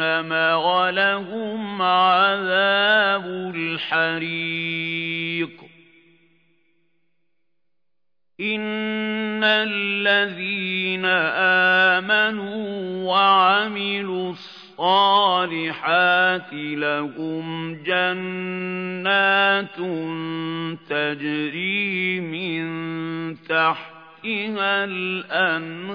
وَلَهُمْ عَذَابُ الْحَرِيقِ. إِنَّ الَّذِينَ آمَنُوا وَعَمِلُوا الصالحات لهم جنات تجري من تحتها الأنهار.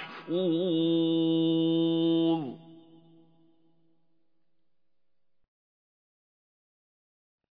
محفوظ